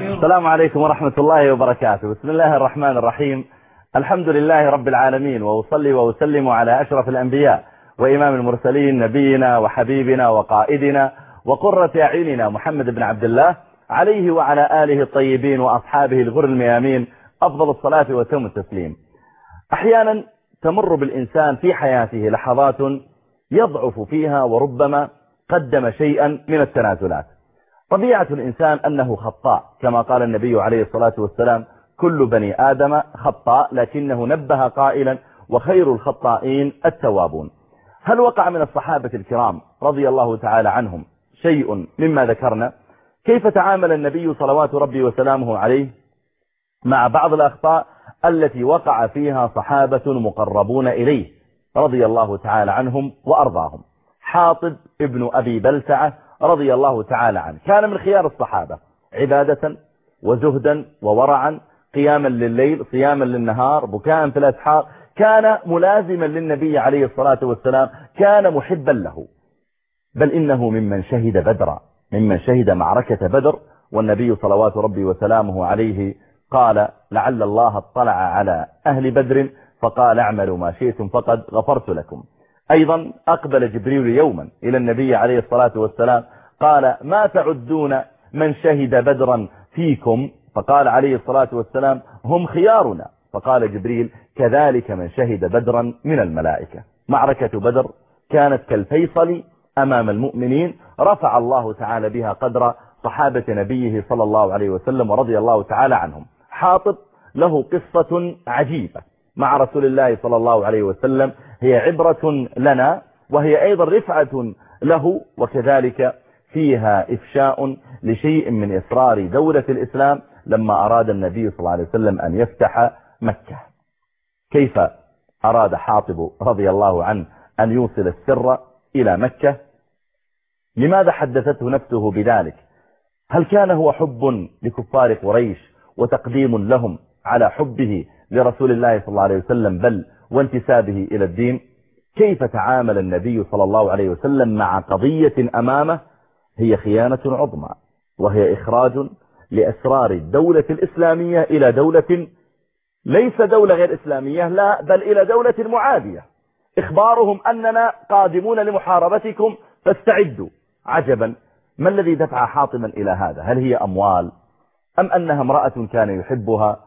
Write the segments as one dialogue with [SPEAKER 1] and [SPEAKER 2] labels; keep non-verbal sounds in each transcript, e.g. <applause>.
[SPEAKER 1] السلام عليكم ورحمة الله وبركاته. بسم الله الرحمن الرحيم. الحمد لله رب العالمين وأصلي وأسلم على أشرف الأنبياء وإمام المرسلين نبينا وحبيبنا وقائدنا وقرة أعيننا محمد بن عبد الله عليه وعلى آله الطيبين وأصحابه الغر الميامين أفضل الصلاة وتم التسليم. أحيانا تمر بالإنسان في حياته لحظات يضعف فيها وربما قدم شيئا من التنازلات. طبيعة الإنسان أنه خطاء كما قال النبي عليه الصلاة والسلام كل بني آدم خطاء لكنه نبه قائلا وخير الخطائين التوابون هل وقع من الصحابة الكرام رضي الله تعالى عنهم شيء مما ذكرنا؟ كيف تعامل النبي صلوات ربي وسلامه عليه مع بعض الأخطاء التي وقع فيها صحابة مقربون إليه رضي الله تعالى عنهم وأرضاهم؟ حاطب ابن أبي بلتعة رضي الله تعالى عنه. كان من خيار الصحابة. عبادة وزهدا وورعا قياما لليل صياما للنهار بكاء في الأسحار. كان ملازما للنبي عليه الصلاة والسلام. كان محبا له. بل إنه ممن شهد بدرا. ممن شهد معركة بدر والنبي صلوات ربي وسلامه عليه قال لعل الله اطلع على أهل بدر فقال اعملوا ما شئتم فقد غفرت لكم. أيضا أقبل جبريل يوما إلى النبي عليه الصلاة والسلام قال ما تعدون من شهد بدرا فيكم؟ فقال عليه الصلاة والسلام هم خيارنا. فقال جبريل كذلك من شهد بدرا من الملائكة. معركة بدر كانت كالفيصل أمام المؤمنين. رفع الله تعالى بها قدر صحابة نبيه صلى الله عليه وسلم ورضي الله تعالى عنهم. حاطب له قصة عجيبة. مع رسول الله صلى الله عليه وسلم هي عبرة لنا وهي أيضا رفعة له وكذلك فيها إفشاء لشيء من إسرار دولة الإسلام لما أراد النبي صلى الله عليه وسلم أن يفتح مكة. كيف أراد حاطب رضي الله عنه أن يوصل السر إلى مكة؟ لماذا حدثته نفسه بذلك؟ هل كان هو حب لكفار قريش وتقديم لهم على حبه لرسول الله صلى الله عليه وسلم بل وانتسابه إلى الدين. كيف تعامل النبي صلى الله عليه وسلم مع قضية أمامه؟ هي خيانة عظمى وهي إخراج لأسرار الدولة الإسلامية إلى دولة ليس دولة غير إسلامية لا بل إلى دولة معادية. إخبارهم أننا قادمون لمحاربتكم فاستعدوا. عجبا. ما الذي دفع حاطما إلى هذا؟ هل هي أموال؟ أم أنها امرأة كان يحبها؟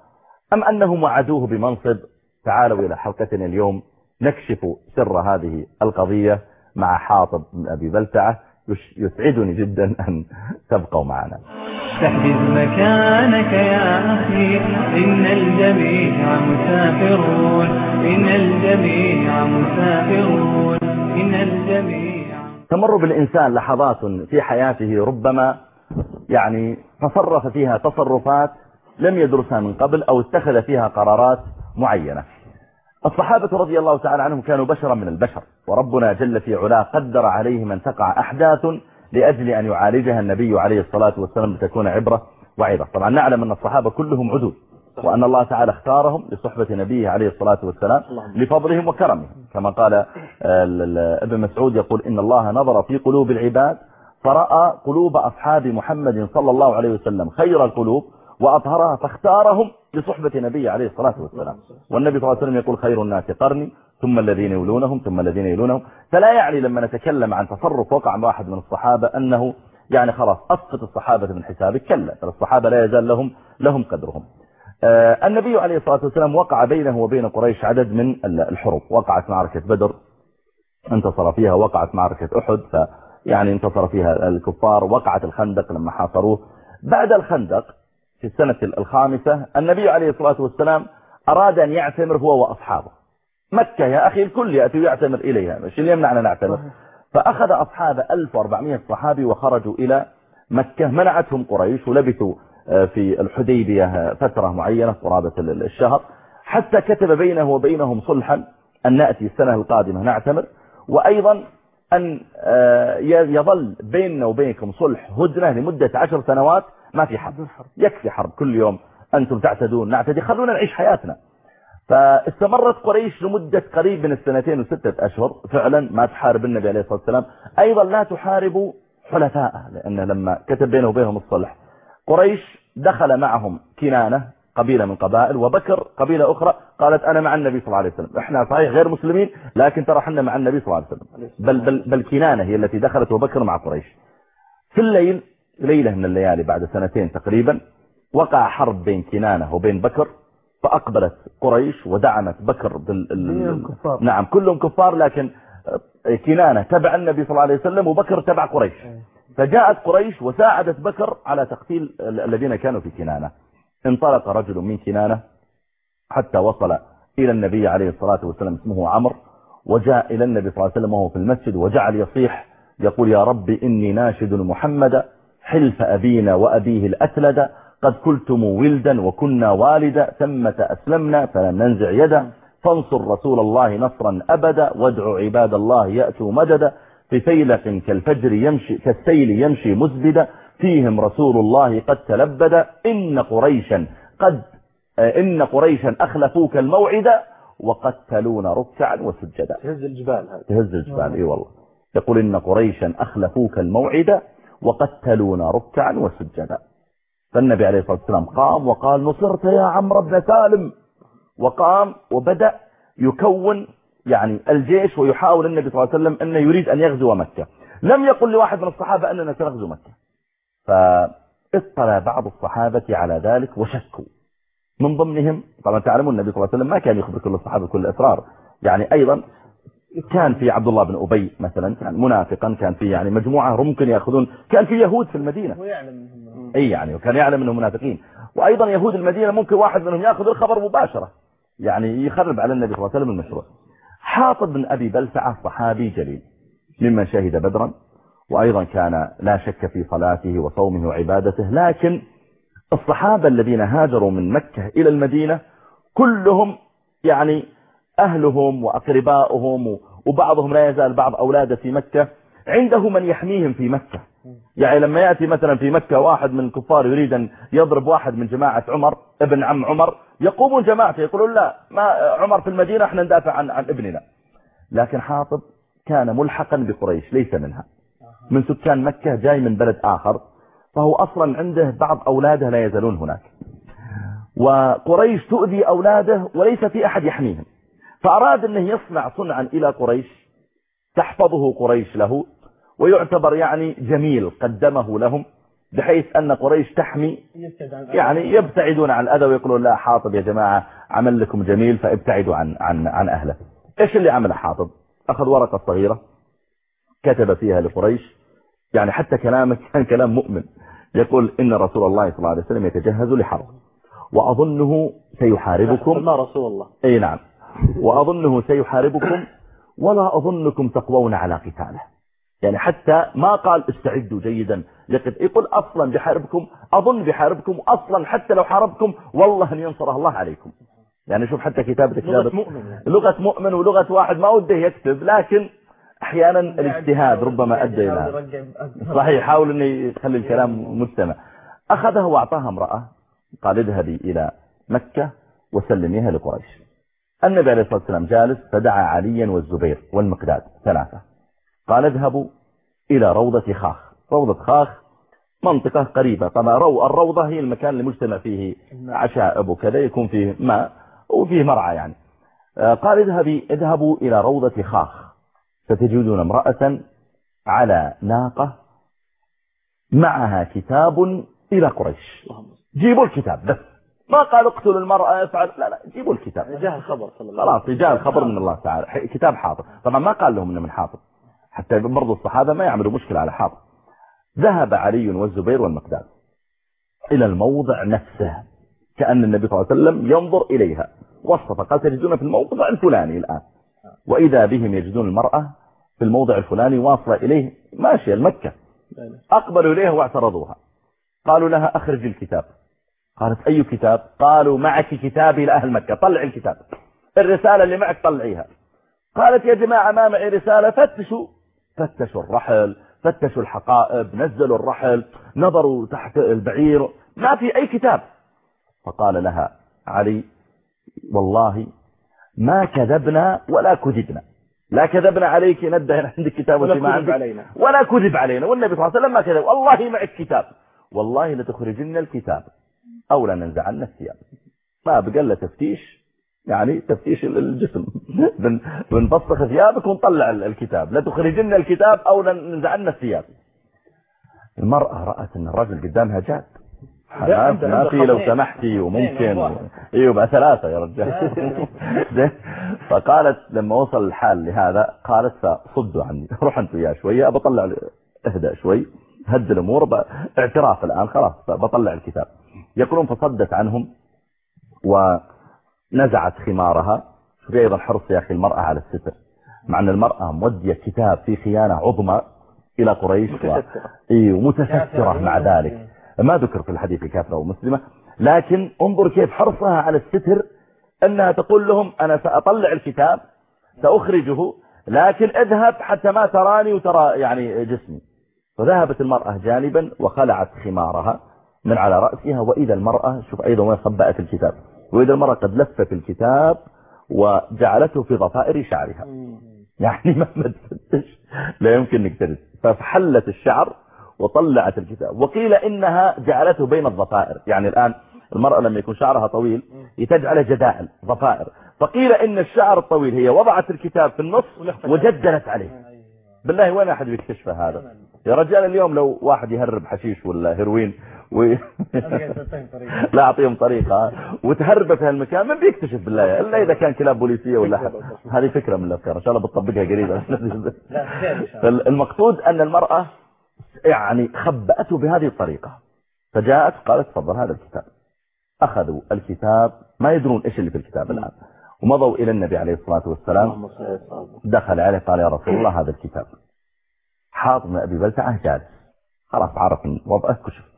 [SPEAKER 1] أم أنهم وعدوه بمنصب؟ تعالوا إلى حلقتنا اليوم نكشف سر هذه القضية مع حاطب من أبي بلتعة. يسعدني جدا أن تبقوا معنا.
[SPEAKER 2] تحجز مكانك يا أخي إن الجميع مسافرون. إن الجميع مسافرون. إن الجميع
[SPEAKER 1] تمر بالإنسان لحظات في حياته ربما يعني تصرف فيها تصرفات لم يدرسها من قبل أو اتخذ فيها قرارات معينة. الصحابة رضي الله تعالى عنهم كانوا بشرا من البشر وربنا جل في علاه قدر عليهم أن تقع أحداث لأجل أن يعالجها النبي عليه الصلاة والسلام لتكون عبرة وعظة. طبعا نعلم أن الصحابة كلهم عدود وأن الله تعالى اختارهم لصحبة نبيه عليه الصلاة والسلام لفضلهم وكرمهم. كما قال ابن مسعود يقول إن الله نظر في قلوب العباد فرأى قلوب أصحاب محمد صلى الله عليه وسلم خير القلوب وأطهرها فاختارهم لصحبة نبي عليه الصلاة والسلام. والنبي صلى الله عليه وسلم يقول خير الناس قرني ثم الذين يلونهم ثم الذين يلونهم فلا يعني لما نتكلم عن تصرف وقع واحد من الصحابة أنه يعني خلاص أسقط الصحابة من حسابك كلا. الصحابة لا يزال لهم لهم قدرهم. آه النبي عليه الصلاة والسلام وقع بينه وبين قريش عدد من الحروب. وقعت معركة بدر انتصر فيها وقعت معركة أحد فيعني انتصر فيها الكفار وقعت الخندق لما حاصروه. بعد الخندق في السنة الخامسة النبي عليه الصلاة والسلام أراد أن يعتمر هو وأصحابه. مكة يا أخي الكل يأتي يعتمر إليها. مش اللي يمنعنا نعتمر. فأخذ أصحاب 1400 صحابي وخرجوا إلى مكة. منعتهم قريش ولبثوا في الحديبية فترة معينة قرابة الشهر. حتى كتب بينه وبينهم صلحا أن نأتي السنة القادمة نعتمر. وأيضا أن يظل بيننا وبينكم صلح هدنة لمدة عشر سنوات. ما في حرب. يكفي حرب كل يوم أنتم تعتدون. نعتدي. خلونا نعيش حياتنا. فاستمرت قريش لمدة قريب من السنتين وستة أشهر. فعلا ما تحارب النبي عليه الصلاة والسلام. أيضا لا تحارب حلفاءه لأنه لما كتب بينه وبينهم الصلح. قريش دخل معهم كنانة قبيلة من قبائل وبكر قبيلة أخرى قالت أنا مع النبي صلى الله عليه وسلم. إحنا صحيح غير مسلمين لكن ترى إحنا مع النبي صلى الله عليه وسلم. بل, بل, بل كنانة هي التي دخلت وبكر مع قريش. في الليل ليلة من الليالي بعد سنتين تقريبا وقع حرب بين كنانة وبين بكر فأقبلت قريش ودعمت بكر بال... ال...
[SPEAKER 3] كفار.
[SPEAKER 1] نعم كلهم كفار لكن كنانة تبع النبي صلى الله عليه وسلم وبكر تبع قريش. فجاءت قريش وساعدت بكر على تقتيل ال- الذين كانوا في كنانة. انطلق رجل من كنانة حتى وصل إلى النبي عليه الصلاة والسلام اسمه عمرو وجاء إلى النبي صلى الله عليه وسلم وهو في المسجد وجعل يصيح يقول يا رب إني ناشد محمد حلف أبينا وأبيه الأتلد قد كلتم ولدا وكنا والدا ثمة أسلمنا فلم ننزع يدا. فانصر رسول الله نصرا أبدا وادعوا عباد الله يأتوا مددا. في فيلق كالفجر يمشي كالسيل يمشي مزبدا. فيهم رسول الله قد تلبد. إن قريشا قد إن قريشا أخلفوك الموعد وقتلون ركعا وسجدا.
[SPEAKER 3] تهز الجبال هذه.
[SPEAKER 1] تهز الجبال إي والله. يقول إن قريشا أخلفوك الموعد وقتلون ركعا وسجدا. فالنبي عليه الصلاة والسلام قام وقال نصرت يا عمرو بن سالم. وقام وبدأ يكون يعني الجيش ويحاول النبي صلى الله عليه وسلم أنه يريد أن يغزو مكة. لم يقل لواحد من الصحابة أننا سنغزو مكة. فاطلع بعض الصحابة على ذلك وشكوا. من ضمنهم طبعا تعلمون النبي صلى الله عليه وسلم ما كان يخبر كل الصحابة كل الأسرار. يعني أيضا كان في عبد الله بن أبي مثلا كان منافقا كان في يعني مجموعة ممكن يأخذون كان في يهود في المدينة.
[SPEAKER 3] ويعلم
[SPEAKER 1] إي يعني وكان يعلم إنهم منافقين. وأيضا يهود المدينة ممكن واحد منهم يأخذ الخبر مباشرة يعني يخرب على النبي صلى الله عليه وسلم المشروع. حاطب بن أبي بلسعة صحابي جليل ممن شهد بدرا وأيضا كان لا شك في صلاته وصومه وعبادته لكن الصحابة الذين هاجروا من مكة إلى المدينة كلهم يعني أهلهم واقربائهم وبعضهم لا يزال بعض أولاده في مكة. عنده من يحميهم في مكة. يعني لما يأتي مثلا في مكة واحد من الكفار يريد أن يضرب واحد من جماعة عمر ابن عم عمر يقومون جماعته يقولون لا ما عمر في المدينة إحنا ندافع عن, عن ابننا. لكن حاطب كان ملحقا بقريش ليس منها. من سكان مكة جاي من بلد آخر فهو أصلا عنده بعض أولاده لا يزالون هناك. وقريش تؤذي أولاده وليس في أحد يحميهم. فأراد أنه يصنع صنعا إلى قريش تحفظه قريش له ويعتبر يعني جميل قدمه لهم بحيث أن قريش تحمي يعني يبتعدون عن الأذى ويقولون لا حاطب يا جماعة عمل لكم جميل فابتعدوا عن, عن, عن أهله. إيش اللي عمل حاطب؟ أخذ ورقة صغيرة كتب فيها لقريش يعني حتى كلامه <laughs> كان كلام مؤمن. يقول إن رسول الله صلى الله عليه وسلم يتجهز لحرب وأظنه سيحاربكم.
[SPEAKER 3] ما رسول الله.
[SPEAKER 1] إي نعم. وأظنه سيحاربكم ولا أظنكم تقوون على قتاله. يعني حتى ما قال استعدوا جيدا لقد يقول أصلا بحاربكم أظن بحاربكم أصلا حتى لو حاربكم والله أن ينصره الله عليكم. يعني شوف حتى كتابة
[SPEAKER 3] لغة مؤمن يعني.
[SPEAKER 1] لغة مؤمن ولغة واحد ما وده يكتب لكن أحيانا الاجتهاد ربما أدى إلى صحيح يحاول انه يخلي الكلام مستمع. أخذها وأعطاها امرأة قال اذهبي إلى مكة وسلميها لقريش. النبي عليه الصلاة والسلام جالس فدعا عليا والزبير والمقداد ثلاثة. قال اذهبوا إلى روضة خاخ. روضة خاخ منطقة قريبة. طبعا رو الروضة هي المكان اللي مجتمع فيه عشائب وكذا يكون فيه ماء وفيه مرعى يعني. آه، قال اذهبي اذهبوا إلى روضة خاخ. ستجدون امرأة على ناقة معها كتاب إلى قريش. جيبوا الكتاب. بس ما قال اقتلوا المرأة افعل لا لا جيبوا الكتاب.
[SPEAKER 3] جاء الخبر صلى الله عليه
[SPEAKER 1] خلاص جاء الخبر من الله تعالى. كتاب حاطب طبعا ما قال لهم إنه من حاطب حتى برضو الصحابة ما يعملوا مشكلة على حاطب ذهب علي والزبير والمقداد إلى الموضع نفسه كأن النبي صلى الله عليه وسلم ينظر إليها. وصف قال تجدون في الموضع الفلاني الآن. وإذا بهم يجدون المرأة في الموضع الفلاني واصلة إليه ماشية المكة
[SPEAKER 3] وسلم
[SPEAKER 1] أقبلوا إليها واعترضوها. قالوا لها أخرج الكتاب. قالت أي كتاب؟ قالوا معك كتابي لأهل مكة طلع الكتاب. الرسالة اللي معك طلعيها. قالت يا جماعة ما معي رسالة فتشوا. فتشوا الرحل فتشوا الحقائب نزلوا الرحل نظروا تحت البعير. ما في أي كتاب. فقال لها علي والله ما كذبنا ولا كذبنا. لا كذبنا عليك ندهن عندك كتاب
[SPEAKER 3] ولا
[SPEAKER 1] ما
[SPEAKER 3] كذب
[SPEAKER 1] عندك.
[SPEAKER 3] علينا.
[SPEAKER 1] ولا كذب علينا. والنبي صلى الله عليه وسلم ما كذب. والله معك كتاب. والله لتخرجن الكتاب. أو لا ننزعن الثياب ما بقى له تفتيش يعني تفتيش الجسم. <laughs> بن- بنفسخ ثيابك ونطلع ال- الكتاب. لا تخرجن الكتاب أو لا ننزعن الثياب المرأة رأت أن الرجل قدامها جاد.
[SPEAKER 3] أنت-
[SPEAKER 1] ما في لو. سمحتي وممكن.
[SPEAKER 3] اثنين، واحد.
[SPEAKER 1] أيوه بقى ثلاثة يا رجال. زين؟ <laughs> فقالت لما وصل الحال لهذا قالت فصدوا عني. روح أنت وياه شوية بطلع إهدأ شوي. هد الأمور اعتراف الآن خلاص بطلع الكتاب. يقولون فصدت عنهم ونزعت خمارها. في أيضا حرص يا أخي المرأة على الستر. مع أن المرأة مودية كتاب في خيانة عظمى إلى قريش و... ومتسترة مع ذلك. ما ذكر في الحديث كافرة ومسلمة لكن انظر كيف حرصها على الستر أنها تقول لهم أنا سأطلع الكتاب سأخرجه لكن اذهب حتى ما تراني وترى يعني جسمي. فذهبت المرأة جانبا وخلعت خمارها. من على رأسها وإذا المرأة شوف أيضا وين خبأت الكتاب. وإذا المرأة قد لفت الكتاب وجعلته في ضفائر شعرها. يعني مهما تفتش لا يمكن إنك تجد فحلت الشعر وطلعت الكتاب. وقيل إنها جعلته بين الضفائر يعني الآن المرأة لما يكون شعرها طويل تجعله جدائل ضفائر فقيل إن الشعر الطويل هي وضعت الكتاب في النص وجدلت عليه. بالله وين أحد بيكتشف هذا؟ يا رجال اليوم لو واحد يهرب حشيش ولا هيروين و... <laughs> لا أعطيهم طريقة. وتهرب في هالمكان من بيكتشف بالله. إلا إذا كان كلاب بوليسية ولا حد هذه فكرة من الأفكار. إن شاء الله بتطبقها قريبا. فالمقصود إن المرأة يعني خبأته بهذه الطريقة. فجاءت قالت تفضل هذا الكتاب. أخذوا الكتاب ما يدرون إيش اللي في الكتاب الآن. ومضوا إلى النبي عليه الصلاة والسلام. دخل عليه قال يا رسول الله هذا الكتاب. حاطب بن أبي بلتعة جالس. خلاص عرف وضعه كشف.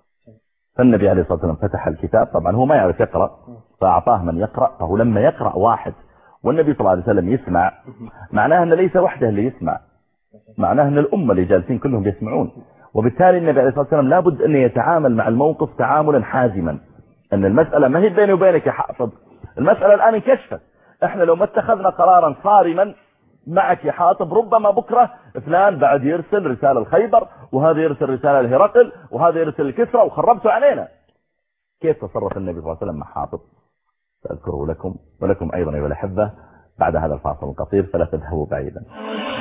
[SPEAKER 1] فالنبي عليه الصلاة والسلام فتح الكتاب طبعا هو ما يعرف يقرأ فأعطاه من يقرأ فهو لما يقرأ واحد والنبي صلى الله عليه وسلم يسمع. معناه أن ليس وحده اللي يسمع. معناه أن الأمة اللي جالسين كلهم يسمعون. وبالتالي النبي عليه الصلاة والسلام لابد أن يتعامل مع الموقف تعاملا حازما. أن المسألة ما هي بيني وبينك يا حافظ. المسألة الآن انكشفت. إحنا لو ما اتخذنا قرارا صارما معك يا حاطب ربما بكرة فلان بعد يرسل رسالة الخيبر وهذا يرسل رسالة لهرقل وهذا يرسل الكسرى وخربتوا علينا. كيف تصرف النبي صلى الله عليه وسلم مع حاطب؟ سأذكره لكم ولكم أيضا أيها الأحبة بعد هذا الفاصل القصير فلا تذهبوا بعيدا.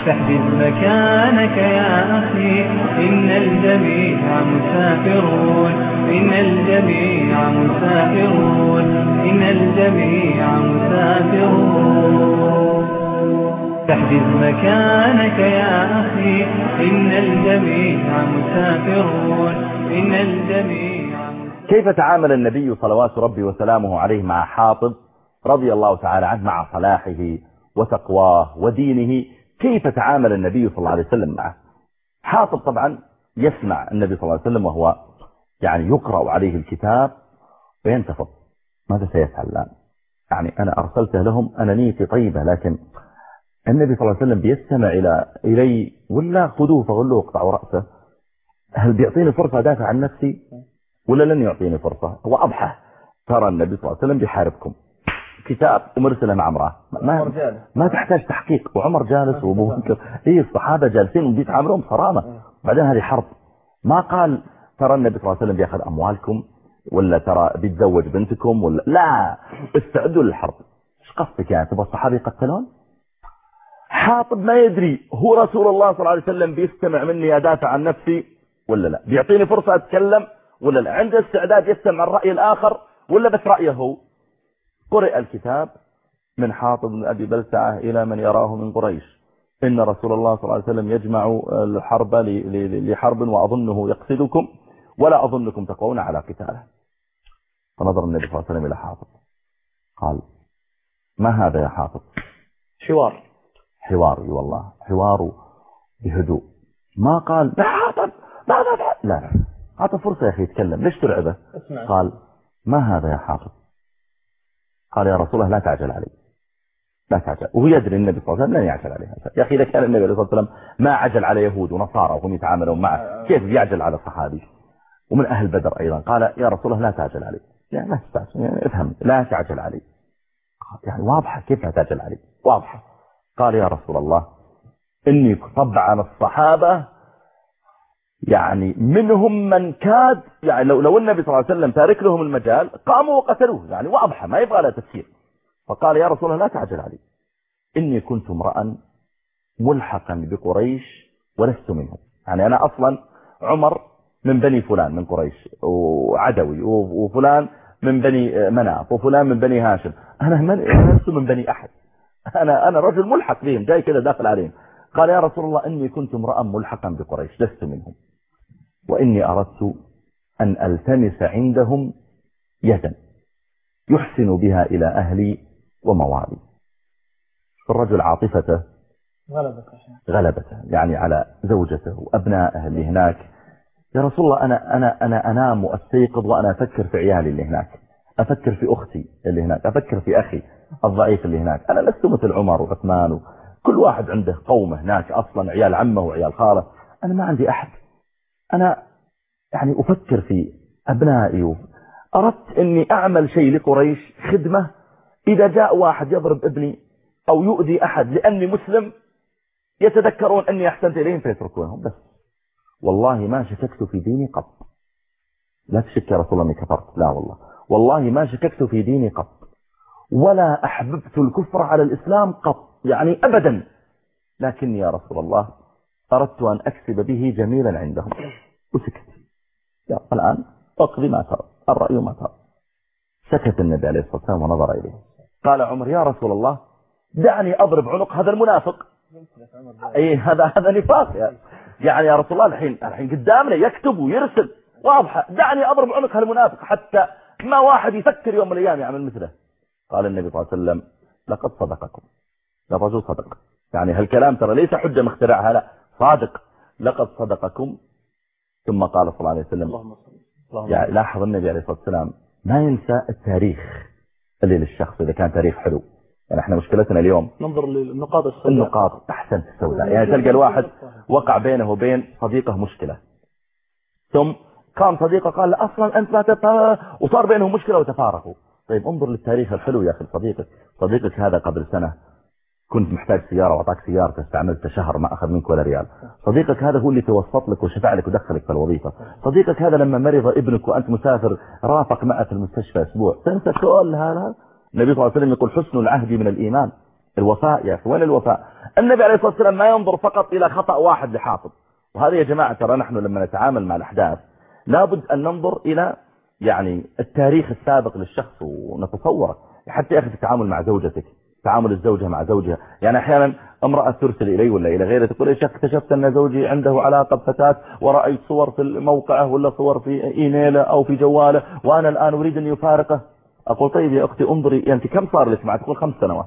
[SPEAKER 2] فاحجز مكانك يا أخي إن الجميع مسافرون إن الجميع مسافرون إن الجميع مسافرون. فاحجز مكانك يا أخي. إن الجميع مسافرون. إن الجميع
[SPEAKER 1] كيف تعامل النبي صلوات ربي وسلامه عليه مع حاطب رضي الله تعالى عنه مع صلاحه وتقواه ودينه؟ كيف تعامل النبي صلى الله عليه وسلم معه؟ حاطب طبعا يسمع النبي صلى الله عليه وسلم وهو يعني يقرأ عليه الكتاب وينتفض. ماذا سيفعل الآن؟ يعني أنا أرسلته لهم أنا نيتي طيبة لكن النبي صلى الله عليه وسلم بيستمع إلى إلي ولا خذوه فغلوه اقطعوا رأسه. هل بيعطيني فرصة أدافع عن نفسي؟ ولا لن يعطيني فرصة. هو أضحى. ترى النبي صلى الله عليه وسلم بيحاربكم. كتاب ومرسله مع امرأة. ما, ما تحتاج تحقيق. وعمر جالس وابو بكر اي الصحابة جالسين وبيتعاملون بصرامة بعدين هذه حرب. ما قال ترى النبي صلى الله عليه وسلم بيأخذ أموالكم ولا ترى بيتزوج بنتكم ولا لا. استعدوا للحرب. إيش قصدك يعني؟ تبغى الصحابة يقتلون؟ حاطب ما يدري هو رسول الله صلى الله عليه وسلم بيستمع مني ادافع عن نفسي ولا لا؟ بيعطيني فرصة أتكلم ولا لا؟ عنده استعداد يستمع الرأي الآخر ولا بس رأيه هو؟ قرئ الكتاب من حاطب بن أبي بلتعة إلى من يراه من قريش. إن رسول الله صلى الله عليه وسلم يجمع الحرب لحرب وأظنه يقصدكم ولا أظنكم تقوون على قتاله. فنظر النبي صلى الله عليه وسلم إلى حاطب. قال ما هذا يا حاطب؟
[SPEAKER 3] حوار
[SPEAKER 1] حوار أي والله حوار بهدوء. ما قال يا حاطب ماذا تفعل لا. لا أعطى فرصة يا أخي يتكلم. ليش ترعبه؟
[SPEAKER 3] اسمع.
[SPEAKER 1] قال ما هذا يا حاطب؟ قال يا رسول الله لا تعجل علي. لا تعجل. وهو يدري النبي صلى الله عليه وسلم لن يعجل عليه. يا أخي إذا كان النبي عليه الصلاة والسلام ما عجل على يهود ونصارى وهم يتعاملون معه كيف يعجل على صحابي ومن أهل بدر أيضا. قال يا رسول الله لا تعجل علي. يعني لا تستعجل يعني افهم لا تعجل علي. يعني واضحة كيف لا تعجل علي؟ واضحة. قال يا رسول الله إني طبعا الصحابة يعني منهم من كاد يعني لو, لو النبي صلى الله عليه وسلم تارك لهم المجال قاموا وقتلوه يعني واضحة ما يبغى لها تفسير. فقال يا رسول الله لا تعجل علي. إني كنت امرأ ملحقا بقريش ولست منهم. يعني أنا أصلا عمر من بني فلان من قريش وعدوي وفلان من بني مناف وفلان من بني هاشم. أنا من لست من بني أحد. أنا أنا رجل ملحق بهم جاي كذا داخل عليهم. قال يا رسول الله إني كنت امرأ ملحقا بقريش لست منهم. وإني أردت أن ألتمس عندهم يدا يحسن بها إلى أهلي وموالي. الرجل عاطفته
[SPEAKER 3] غلبته.
[SPEAKER 1] غلبته يعني على زوجته وأبنائه اللي هناك. يا رسول الله أنا, أنا, أنا أنام وأستيقظ وأنا أفكر في عيالي اللي هناك أفكر في أختي اللي هناك أفكر في أخي. الضعيف اللي هناك. أنا لست مثل عمر وعثمان وكل واحد عنده قومه هناك أصلا عيال عمه وعيال خاله. أنا ما عندي أحد. أنا يعني أفكر في أبنائي أردت أني أعمل شيء لقريش خدمة. إذا جاء واحد يضرب ابني أو يؤذي أحد لأني مسلم يتذكرون أني أحسنت إليهم فيتركونهم. بس والله ما شككت في ديني قط. لا تشك يا رسول الله أني كفرت. لا والله. والله ما شككت في ديني قط. ولا أحببت الكفر على الإسلام قط يعني أبدا. لكني يا رسول الله أردت أن أكسب به جميلا عندهم. وسكت. يا الآن أقضي ما ترى الرأي ما ترى. سكت النبي عليه الصلاة والسلام ونظر إليه. قال عمر يا رسول الله دعني أضرب عنق هذا المنافق. أي هذا هذا نفاق. يعني يا رسول الله الحين الحين قدامنا يكتب ويرسل. واضحة. دعني أضرب عنق هالمنافق حتى ما واحد يفكر يوم من الأيام يعمل مثله. قال النبي صلى الله عليه وسلم لقد صدقكم. الرجل صدق. يعني هالكلام ترى ليس حجة مخترعها لا. صادق. لقد صدقكم. ثم قال صلى الله عليه وسلم
[SPEAKER 3] اللهم
[SPEAKER 1] يعني لاحظ النبي عليه الصلاة والسلام ما ينسى التاريخ اللي للشخص إذا كان تاريخ حلو. يعني إحنا مشكلتنا اليوم
[SPEAKER 3] ننظر للنقاط السوداء.
[SPEAKER 1] النقاط أحسن السوداء. يعني تلقى الواحد وقع بينه وبين صديقه مشكلة. ثم قام صديقه قال له أصلا أنت ما تفا وصار بينهم مشكلة وتفارقوا. طيب انظر للتاريخ الحلو يا أخي صديقك صديقك هذا قبل سنة كنت محتاج سيارة وأعطاك سيارة استعملت شهر ما أخذ منك ولا ريال. صديقك هذا هو اللي توسط لك وشفع لك ودخلك في الوظيفة. صديقك هذا لما مرض ابنك وأنت مسافر رافق معه في المستشفى أسبوع. تنسى كل هذا؟ النبي صلى الله عليه وسلم يقول حسن العهد من الإيمان. الوفاء يا أخي وين الوفاء؟ النبي عليه الصلاة والسلام ما ينظر فقط إلى خطأ واحد لحافظ. وهذا يا جماعة ترى نحن لما نتعامل مع الأحداث لابد أن ننظر إلى يعني التاريخ السابق للشخص ونتصوره. حتى يا أخي في التعامل مع زوجتك تعامل الزوجة مع زوجها. يعني أحيانا امرأة ترسل إلي ولا إلى غيره تقول إيش اكتشفت أن زوجي عنده علاقة بفتاة ورأيت صور في موقعه ولا صور في إيميله أو في جواله وأنا الآن أريد أن يفارقه. أقول طيب يا أختي انظري يعني كم صار لك معك؟ تقول خمس سنوات.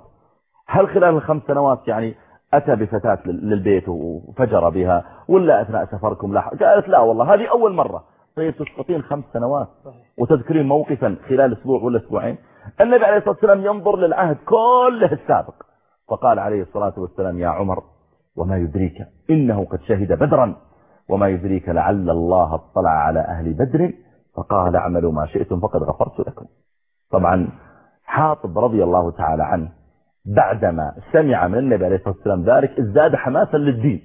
[SPEAKER 1] هل خلال الخمس سنوات يعني أتى بفتاة للبيت وفجر بها ولا أثناء سفركم لا؟ قالت لا والله هذه أول مرة. طيب تسقطين خمس سنوات وتذكرين موقفا خلال أسبوع ولا أسبوعين. النبي عليه الصلاة والسلام ينظر للعهد كله السابق. فقال عليه الصلاة والسلام يا عمر وما يدريك إنه قد شهد بدرا وما يدريك لعل الله اطلع على أهل بدر فقال اعملوا ما شئتم فقد غفرت لكم. طبعا حاطب رضي الله تعالى عنه بعدما سمع من النبي عليه الصلاة والسلام ذلك ازداد حماسا للدين.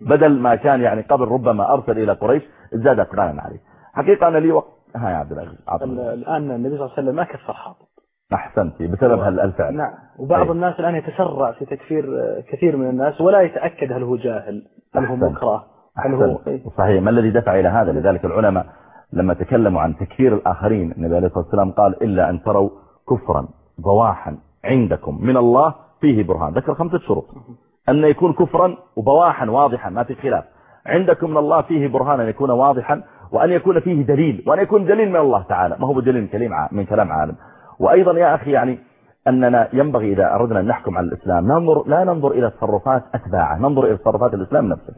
[SPEAKER 1] بدل ما كان يعني قبل ربما أرسل إلى قريش ازداد أقرانا عليه. حقيقة أنا لي وقت ها يا عبد العزيز
[SPEAKER 3] الآن النبي صلى الله عليه وسلم ما كفر حاطب
[SPEAKER 1] أحسنتي بسبب هالفعل
[SPEAKER 3] نعم. وبعض
[SPEAKER 1] أي.
[SPEAKER 3] الناس الآن يتسرع في تكفير كثير من الناس ولا يتأكد هل هو جاهل هل هو. مكره هل هو
[SPEAKER 1] أحسن صحيح. ما الذي دفع إلى هذا؟ لذلك العلماء لما تكلموا عن تكفير الآخرين النبي عليه الصلاة والسلام قال إلا أن تروا كفرا بواحا عندكم من الله فيه برهان. ذكر خمسة شروط. أن يكون كفرا وبواحا واضحا ما في خلاف. عندكم من الله فيه برهان أن يكون واضحا وأن يكون فيه دليل وأن يكون دليل من الله تعالى. ما هو بدليل كلام من كلام عالم. وأيضا يا أخي يعني أننا ينبغي إذا أردنا أن نحكم على الإسلام ننظر لا ننظر إلى تصرفات أتباعه ننظر إلى تصرفات الإسلام نفسه.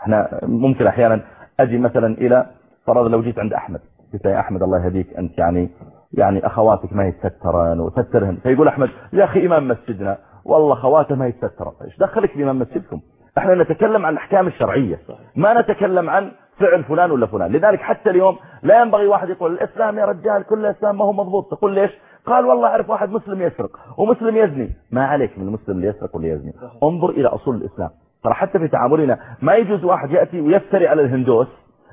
[SPEAKER 1] إحنا ممكن أحيانا أجي مثلا إلى فرض لو جيت عند أحمد. قلت يا أحمد الله يهديك أنت يعني يعني أخواتك ما يتسترن وتسترهن فيقول أحمد يا أخي إمام مسجدنا والله خواته ما يتسترن إيش دخلك بإمام مسجدكم إحنا نتكلم عن الأحكام الشرعية. ما نتكلم عن فعل فلان ولا فلان. لذلك حتى اليوم لا ينبغي واحد يقول الإسلام يا رجال كل الإسلام ما هو مضبوط. تقول ليش؟ قال والله أعرف واحد مسلم يسرق ومسلم يزني. ما عليك من المسلم اللي يسرق واللي يزني. انظر إلى أصول الإسلام. ترى حتى في تعاملنا ما يجوز واحد يأتي ويفتري على الهندوس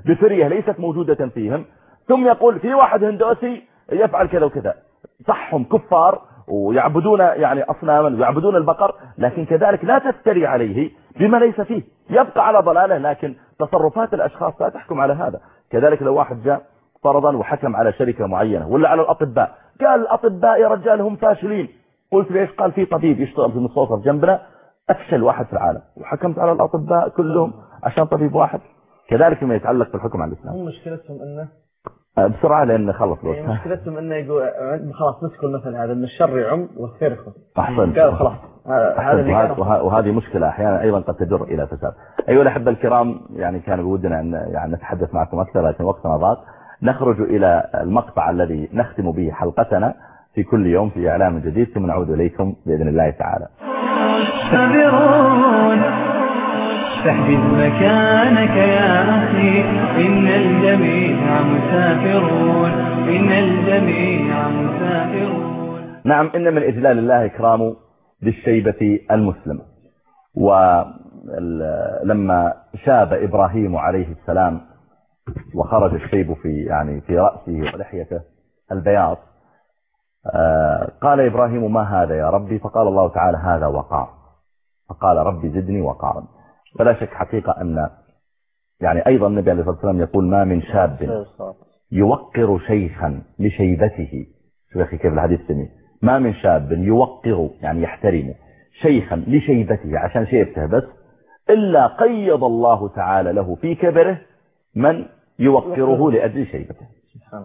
[SPEAKER 1] بفرية ليست موجودة فيهم ثم يقول في واحد هندوسي يفعل كذا وكذا. صحهم كفار ويعبدون يعني أصناما ويعبدون البقر لكن كذلك لا تفتري عليه بما ليس فيه. يبقى على ضلاله لكن تصرفات الأشخاص لا تحكم على هذا. كذلك لو واحد جاء فرضا وحكم على شركة معينة ولا على الأطباء. قال الأطباء يا رجال هم فاشلين. قلت ليش؟ قال في طبيب يشتغل في المستوصف جنبنا أفشل واحد في العالم. وحكمت على الأطباء كلهم عشان طبيب واحد. كذلك ما يتعلق بالحكم على الإسلام.
[SPEAKER 4] هم مشكلتهم
[SPEAKER 1] أه، بسرعة لأن خلص
[SPEAKER 4] يعني
[SPEAKER 1] الوقت
[SPEAKER 4] مشكلتهم إنه يقول خلاص مسكوا المثل هذا ان الشر يعم والخير يخف
[SPEAKER 1] أحسنت.
[SPEAKER 4] قال خلاص هذا
[SPEAKER 1] وهذه مشكلة أحيانا أيضا قد تجر إلى فساد. أيها الأحبة الكرام يعني كان بودنا أن يعني نتحدث معكم أكثر لكن وقتنا ضاق. نخرج إلى المقطع الذي نختم به حلقتنا في كل يوم في إعلام جديد ثم نعود إليكم بإذن الله تعالى.
[SPEAKER 2] فاحجز مكانك يا أخي. إن الجميع مسافرون. إن الجميع مسافرون.
[SPEAKER 1] نعم إن من إجلال الله إكرام بالشيبة المسلم ولما شاب إبراهيم عليه السلام وخرج الشيب في يعني في رأسه ولحيته البياض آه، قال إبراهيم ما هذا يا ربي؟ فقال الله تعالى هذا وقار. فقال ربي زدني وقارا. ولا شك حقيقة أن يعني أيضا النبي عليه الصلاة والسلام يقول ما من شاب يوقر شيخا لشيبته. يا أخي كيف الحديث سمي ما من شاب يوقر يعني يحترم شيخا لشيبته عشان شيبته بس إلا قيض الله تعالى له في كبره من يوقره لأجل شيبته.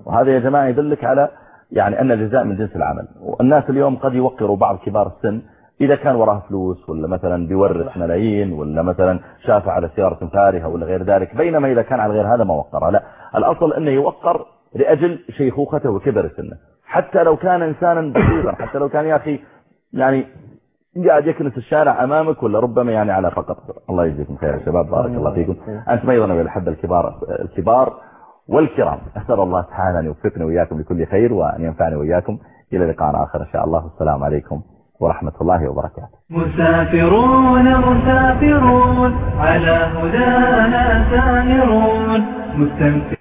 [SPEAKER 1] وهذا يا جماعة يدلك على يعني أن الجزاء من جنس العمل. والناس اليوم قد يوقروا بعض كبار السن إذا كان وراه فلوس ولا مثلا بيورث ملايين ولا مثلا شافع على سيارة فارهة ولا غير ذلك بينما إذا كان على غير هذا ما وقره لا الأصل أنه يوقر لأجل شيخوخته وكبر سنه. حتى لو كان إنسانا بسيطا حتى لو كان يا أخي يعني قاعد يكنس الشارع أمامك ولا ربما يعني على فقط. الله يجزيكم خير يا شباب بارك الله فيكم. أنتم أيضا يا الأحبة الكبار الكبار والكرام أسأل الله تعالى أن يوفقنا وإياكم لكل خير وأن ينفعني وإياكم. إلى لقاء آخر إن شاء الله. والسلام عليكم. ورحمة الله وبركاته.
[SPEAKER 2] مسافرون مسافرون على هدانا سائرون. مستمتعون